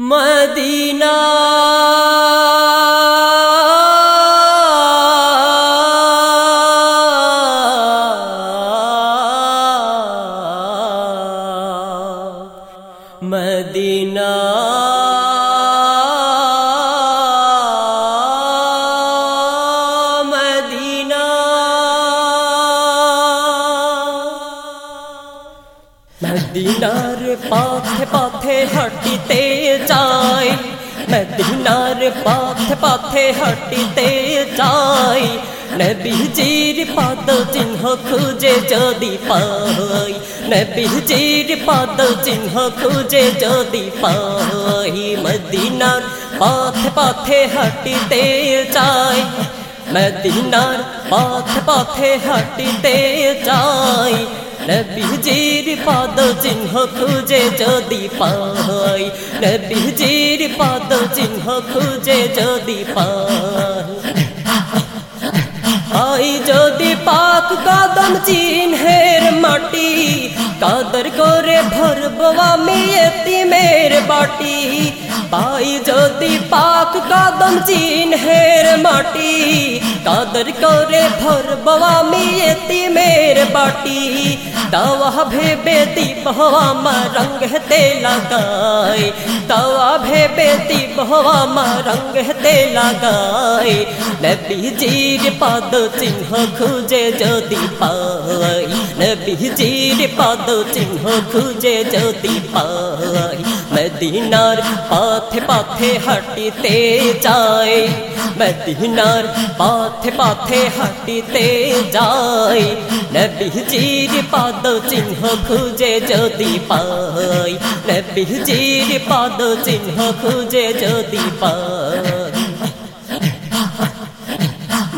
مدینہ মদিনার পথে পথে হাঁটিতে যাই মদিনার পথে পথে হাঁটিতে যাই নবীজির পদ চিহ্ন খুঁজে যদি পাই নবীজির পদ চিহ্ন খুঁজে যদি পাই মদিনার পথে পথে হাঁটিতে যাই মদিনার পথে পথে হাঁটিতে যাই নবীজির পদ চিহ্ন খুঁজে যদি পাই, নবীজির পদ চিহ্ন খুঁজে যদি পাই। আই যদি পাক কদম চিহ্নের মাটি, কাদর করে ভরবো আমি এতিমের বাটি পাই যদি পাক কদম চিহ্নের মাটি কাদর করে ভরবো আমি এতিমের বাটি দাওয়া ভেবে দীপ আমার রঙ্গ তে লাগাই দাওয়া ভেবে দীপ আমার রঙ্গ তে লাগাই নবীজির পদ চিহ্ন খুঁজে যদি পাই নবীজির পদ চিহ্ন খুঁজে যদি পাই মদিনার পথে পথে হাঁটিতে যাই মদিনার পথে পথে হাঁটিতে যাই নবীজির পদ চিহ্ন খুঁজে যদি পাই, নবীজির পদ চিহ্ন খুঁজে যদি পাই।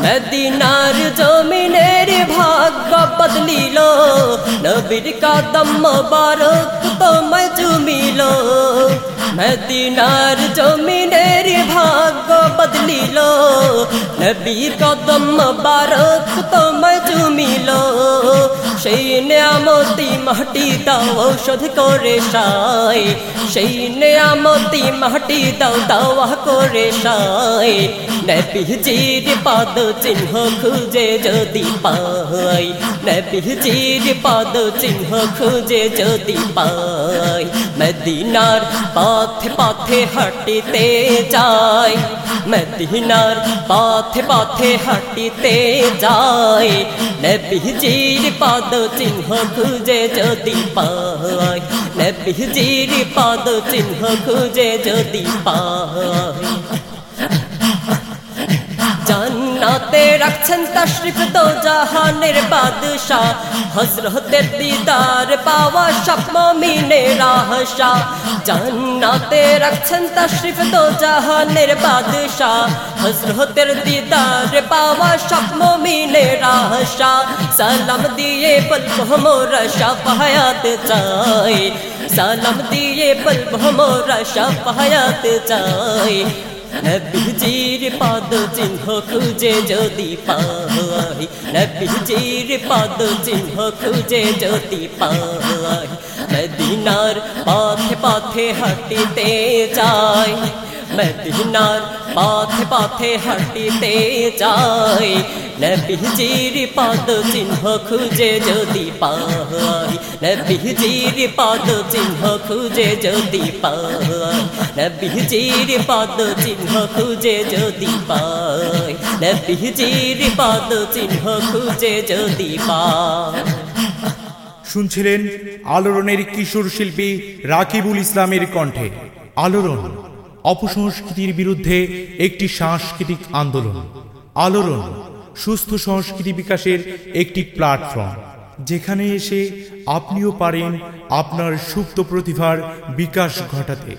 মদিনার জমিনের ভাগ্য বদলিল নবীর কদম মুবারক তোমায় জুমিল মদিনার জমিনের ভাগ্য বদলিল। নবীর কদম মুবারক তোমায় জুমিল সেই নিয়ামতি মাটি দাও, ঔষধ করে সাই। সেই নিয়ামতি মাটি দাও, দাওয়া করে সাই। নবীজির পদ চিহ্ন খুঁজে যদি পাই নবীজির পদ চিহ্ন খুঁজে যদি পাই মদিনার পথে পথে হাঁটিতে যাই মদিনার পথে পথে হাঁটিতে যাই নবীজির পদ চিহ্ন খুঁজে যদি পাই নবীজির পদ চিহ্ন খুঁজে যদি পাই জান্নাতে রাখছেন তশরিফ দো জাহানের বাদশাহ। হজরতের দিদার পাওয়া স্বপ্ন মিনে রাহসা জান্নাতে রাখছেন তশরিফ দো জাহানের বাদশাহ। হজরতের দিদার পাওয়া স্বপ্ন মিনে রাহসা সালাম দিয়ে বলব মোরা শাফায়াত চাই। সালাম দিয়ে বলব মোরা শাফায়াত চাই। নবীজির পদ চিহ্ন খুঁজে যদি পাই নবীজির পদ চিহ্ন খুঁজে যদি পাই মদিনার পথে পথে হাঁটিতে যাই মদিনার পথে পথে হাঁটিতে যাই নবীজির পদ চিহ্ন খুঁজে যদি পাই নবীজির পদ চিহ্ন খুঁজে যদি পাই নবীজির পদ চিহ্ন খুঁজে যদি পাই নবীজির পদ চিহ্ন খুঁজে যদি পাই শুনছিলেন আলোড়নের কিশোর শিল্পী রাকিবুল ইসলামের কণ্ঠে। আলোড়ন। অপসংস্কৃতির বিরুদ্ধে একটি সাংস্কৃতিক আন্দোলন, আলোড়ন, সুস্থ সংস্কৃতি বিকাশের একটি প্ল্যাটফর্ম, যেখানে এসে আপনিও পারেন আপনার সুপ্ত প্রতিভার বিকাশ ঘটাতে।